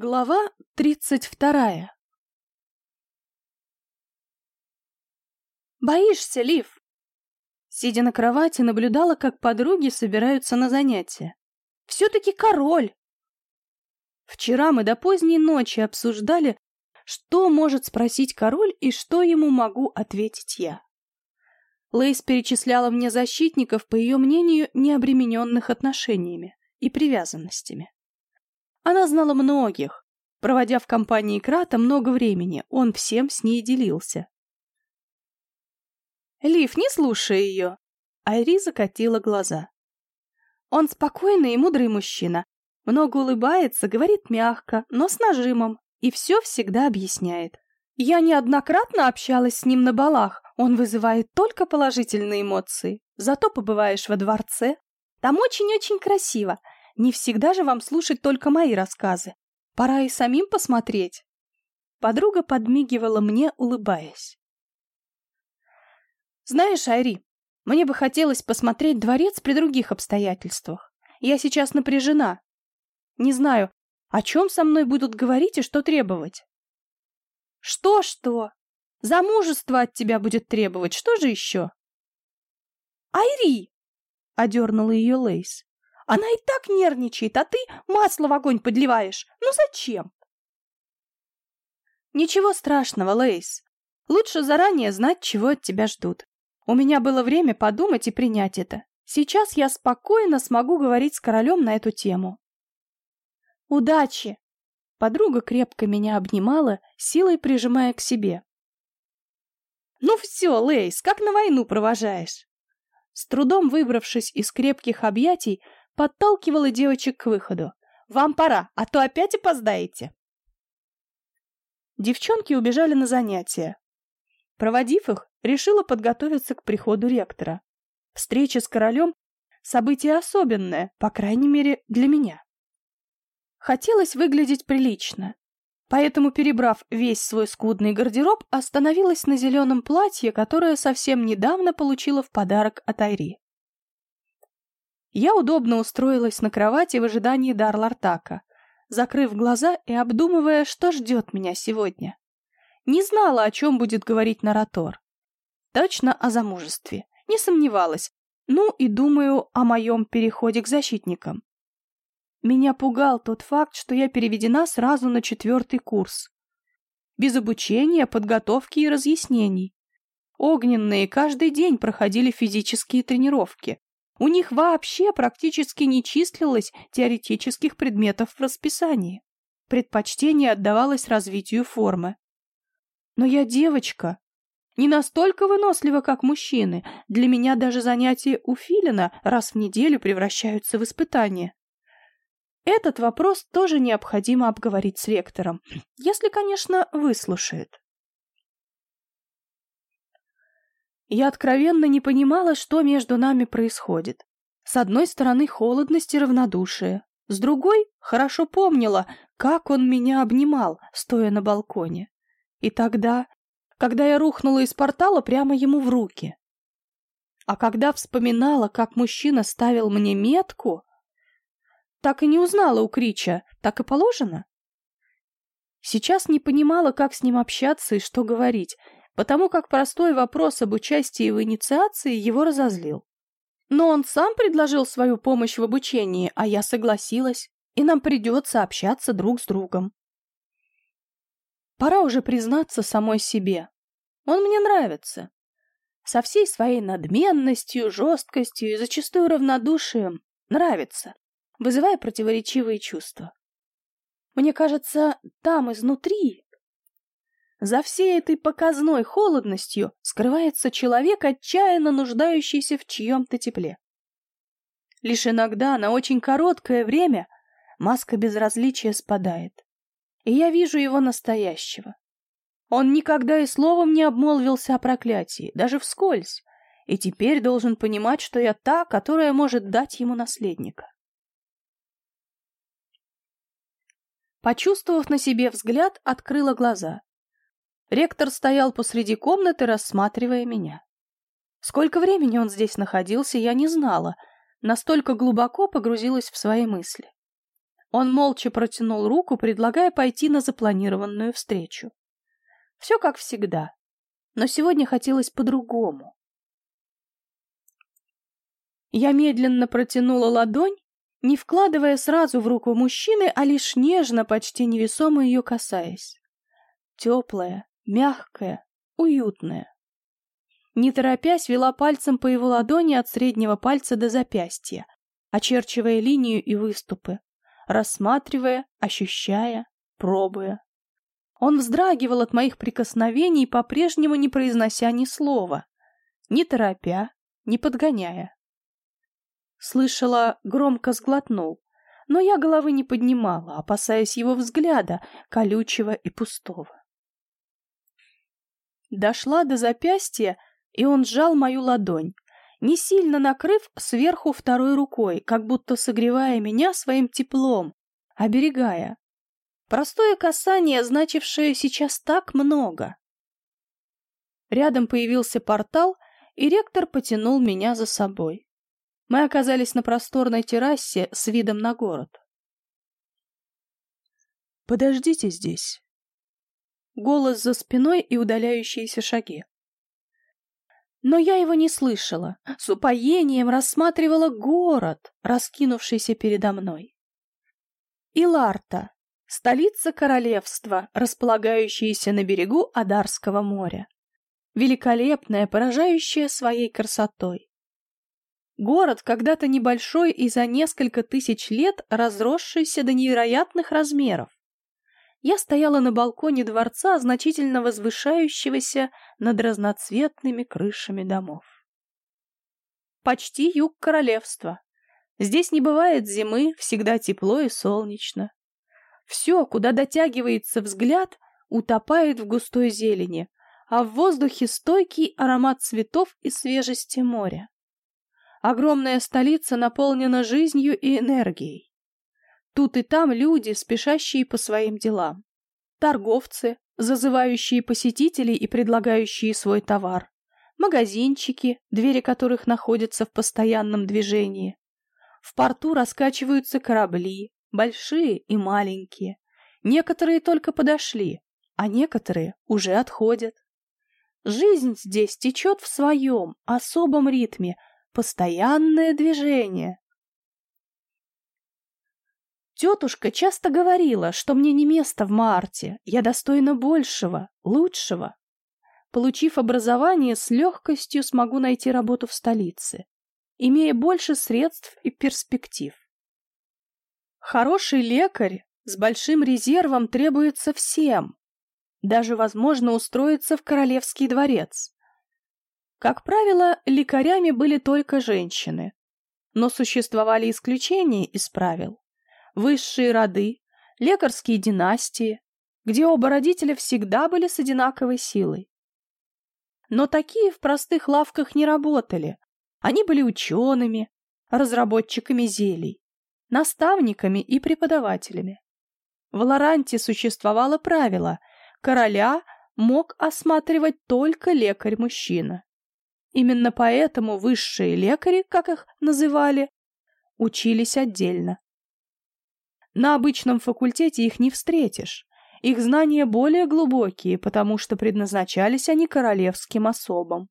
Глава тридцать вторая «Боишься, Лив?» Сидя на кровати, наблюдала, как подруги собираются на занятия. «Все-таки король!» Вчера мы до поздней ночи обсуждали, что может спросить король и что ему могу ответить я. Лейс перечисляла мне защитников, по ее мнению, не обремененных отношениями и привязанностями. Она знала многих. Проводя в компании Крата много времени, он всем с ней делился. Лив, не слушай ее. Айри закатила глаза. Он спокойный и мудрый мужчина. Много улыбается, говорит мягко, но с нажимом, и все всегда объясняет. Я неоднократно общалась с ним на балах, он вызывает только положительные эмоции. Зато побываешь во дворце. Там очень-очень красиво. Не всегда же вам слушать только мои рассказы. Пора и самим посмотреть. Подруга подмигивала мне, улыбаясь. Знаешь, Айри, мне бы хотелось посмотреть дворец при других обстоятельствах. Я сейчас напряжена. Не знаю, о чем со мной будут говорить и что требовать. Что-что? Замужество от тебя будет требовать, что же еще? Айри! — одернула ее Лейс. Она и так нервничает, а ты масло в огонь подливаешь. Ну зачем? Ничего страшного, Лейс. Лучше заранее знать, чего от тебя ждут. У меня было время подумать и принять это. Сейчас я спокойно смогу говорить с королем на эту тему. Удачи! Подруга крепко меня обнимала, силой прижимая к себе. Ну все, Лейс, как на войну провожаешь? С трудом выбравшись из крепких объятий, подталкивала девочек к выходу. «Вам пора, а то опять опоздаете!» Девчонки убежали на занятия. Проводив их, решила подготовиться к приходу ректора. Встреча с королем — событие особенное, по крайней мере, для меня. Хотелось выглядеть прилично, поэтому, перебрав весь свой скудный гардероб, остановилась на зеленом платье, которое совсем недавно получила в подарок от Айри. Я удобно устроилась на кровати в ожидании Дарлартака, закрыв глаза и обдумывая, что ждет меня сегодня. Не знала, о чем будет говорить Наратор. Точно о замужестве. Не сомневалась. Ну и думаю о моем переходе к защитникам. Меня пугал тот факт, что я переведена сразу на четвертый курс. Без обучения, подготовки и разъяснений. Огненные каждый день проходили физические тренировки. У них вообще практически не числилось теоретических предметов в расписании. Предпочтение отдавалось развитию формы. Но я девочка. Не настолько вынослива, как мужчины. Для меня даже занятия у Филина раз в неделю превращаются в испытания. Этот вопрос тоже необходимо обговорить с ректором, если, конечно, выслушает. Я откровенно не понимала, что между нами происходит. С одной стороны, холодность и равнодушие. С другой, хорошо помнила, как он меня обнимал, стоя на балконе. И тогда, когда я рухнула из портала прямо ему в руки. А когда вспоминала, как мужчина ставил мне метку, так и не узнала у Крича, так и положено. Сейчас не понимала, как с ним общаться и что говорить, потому как простой вопрос об участии в инициации его разозлил. Но он сам предложил свою помощь в обучении, а я согласилась, и нам придется общаться друг с другом. Пора уже признаться самой себе. Он мне нравится. Со всей своей надменностью, жесткостью и зачастую равнодушием нравится, вызывая противоречивые чувства. Мне кажется, там изнутри за всей этой показной холодностью скрывается человек, отчаянно нуждающийся в чьем-то тепле. Лишь иногда, на очень короткое время, маска безразличия спадает, и я вижу его настоящего. Он никогда и словом не обмолвился о проклятии, даже вскользь, и теперь должен понимать, что я та, которая может дать ему наследника. Почувствовав на себе взгляд, открыла глаза. Ректор стоял посреди комнаты, рассматривая меня. Сколько времени он здесь находился, я не знала, настолько глубоко погрузилась в свои мысли. Он молча протянул руку, предлагая пойти на запланированную встречу. Все как всегда, но сегодня хотелось по-другому. Я медленно протянула ладонь, не вкладывая сразу в руку мужчины, а лишь нежно, почти невесомо ее касаясь. Теплая, мягкая, уютная. Не торопясь, вела пальцем по его ладони от среднего пальца до запястья, очерчивая линию и выступы, рассматривая, ощущая, пробуя. Он вздрагивал от моих прикосновений, по-прежнему не произнося ни слова, не торопя, не подгоняя. Слышала, громко сглотнул, но я головы не поднимала, опасаясь его взгляда, колючего и пустого. Дошла до запястья, и он сжал мою ладонь, не сильно накрыв сверху второй рукой, как будто согревая меня своим теплом, оберегая. Простое касание, значившее сейчас так много. Рядом появился портал, и ректор потянул меня за собой. Мы оказались на просторной террасе с видом на город. «Подождите здесь». Голос за спиной и удаляющиеся шаги. Но я его не слышала, с упоением рассматривала город, раскинувшийся передо мной. Иларта, столица королевства, располагающаяся на берегу Адарского моря. Великолепная, поражающая своей красотой. Город, когда-то небольшой и за несколько тысяч лет разросшийся до невероятных размеров. Я стояла на балконе дворца, значительно возвышающегося над разноцветными крышами домов. Почти юг королевства. Здесь не бывает зимы, всегда тепло и солнечно. Все, куда дотягивается взгляд, утопает в густой зелени, а в воздухе стойкий аромат цветов и свежести моря. Огромная столица наполнена жизнью и энергией. Тут и там люди, спешащие по своим делам. Торговцы, зазывающие посетителей и предлагающие свой товар. Магазинчики, двери которых находятся в постоянном движении. В порту раскачиваются корабли, большие и маленькие. Некоторые только подошли, а некоторые уже отходят. Жизнь здесь течет в своем особом ритме, постоянное движение. Тетушка часто говорила, что мне не место в Марте, я достойна большего, лучшего. Получив образование, с легкостью смогу найти работу в столице, имея больше средств и перспектив. Хороший лекарь с большим резервом требуется всем, даже возможно устроиться в королевский дворец. Как правило, лекарями были только женщины, но существовали исключения из правил. Высшие роды, лекарские династии, где оба родителя всегда были с одинаковой силой. Но такие в простых лавках не работали. Они были учеными, разработчиками зелий, наставниками и преподавателями. В Лоранте существовало правило – короля мог осматривать только лекарь-мужчина. Именно поэтому высшие лекари, как их называли, учились отдельно. На обычном факультете их не встретишь. Их знания более глубокие, потому что предназначались они королевским особам.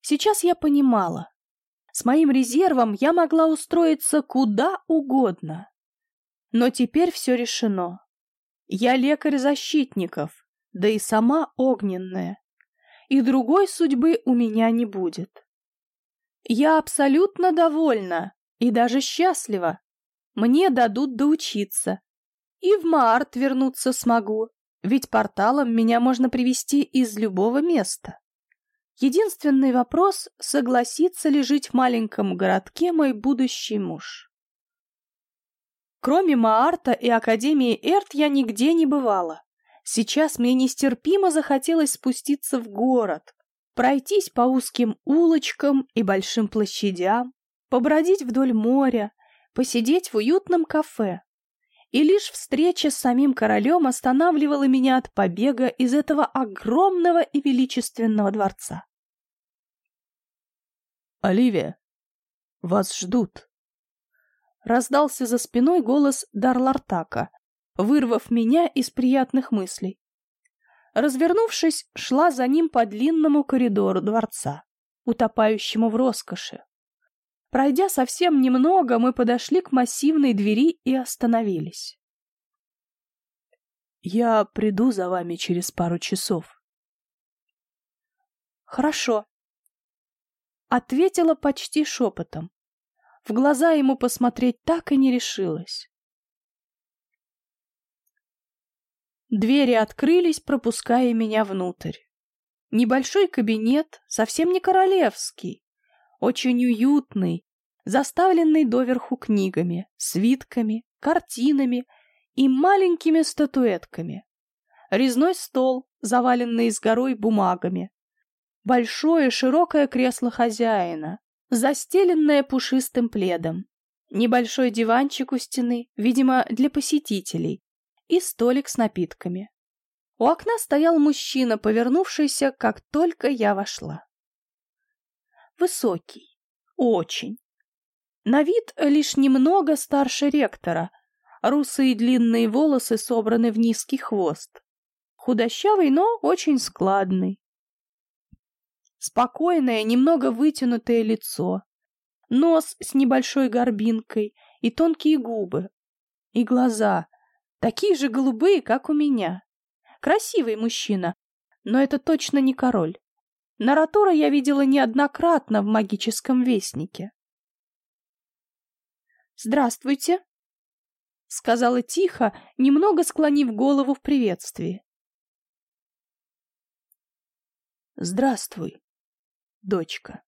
Сейчас я понимала. С моим резервом я могла устроиться куда угодно. Но теперь все решено. Я лекарь защитников, да и сама огненная и другой судьбы у меня не будет. Я абсолютно довольна и даже счастлива. Мне дадут доучиться. И в Маарт вернуться смогу, ведь порталом меня можно привести из любого места. Единственный вопрос — согласится ли жить в маленьком городке мой будущий муж. Кроме Маарта и Академии Эрт я нигде не бывала. Сейчас мне нестерпимо захотелось спуститься в город, пройтись по узким улочкам и большим площадям, побродить вдоль моря, посидеть в уютном кафе. И лишь встреча с самим королем останавливала меня от побега из этого огромного и величественного дворца. «Оливия, вас ждут!» раздался за спиной голос Дарлартака, вырвав меня из приятных мыслей. Развернувшись, шла за ним по длинному коридору дворца, утопающему в роскоши. Пройдя совсем немного, мы подошли к массивной двери и остановились. «Я приду за вами через пару часов». «Хорошо», — ответила почти шепотом. В глаза ему посмотреть так и не решилась. Двери открылись, пропуская меня внутрь. Небольшой кабинет, совсем не королевский, очень уютный, заставленный доверху книгами, свитками, картинами и маленькими статуэтками. Резной стол, заваленный с горой бумагами. Большое широкое кресло хозяина, застеленное пушистым пледом. Небольшой диванчик у стены, видимо, для посетителей, и столик с напитками. У окна стоял мужчина, повернувшийся, как только я вошла. Высокий. Очень. На вид лишь немного старше ректора. Русые длинные волосы собраны в низкий хвост. Худощавый, но очень складный. Спокойное, немного вытянутое лицо. Нос с небольшой горбинкой и тонкие губы. И глаза, такие же голубые, как у меня. Красивый мужчина, но это точно не король. Наратура я видела неоднократно в магическом вестнике. «Здравствуйте», — сказала тихо, немного склонив голову в приветствии. «Здравствуй, дочка».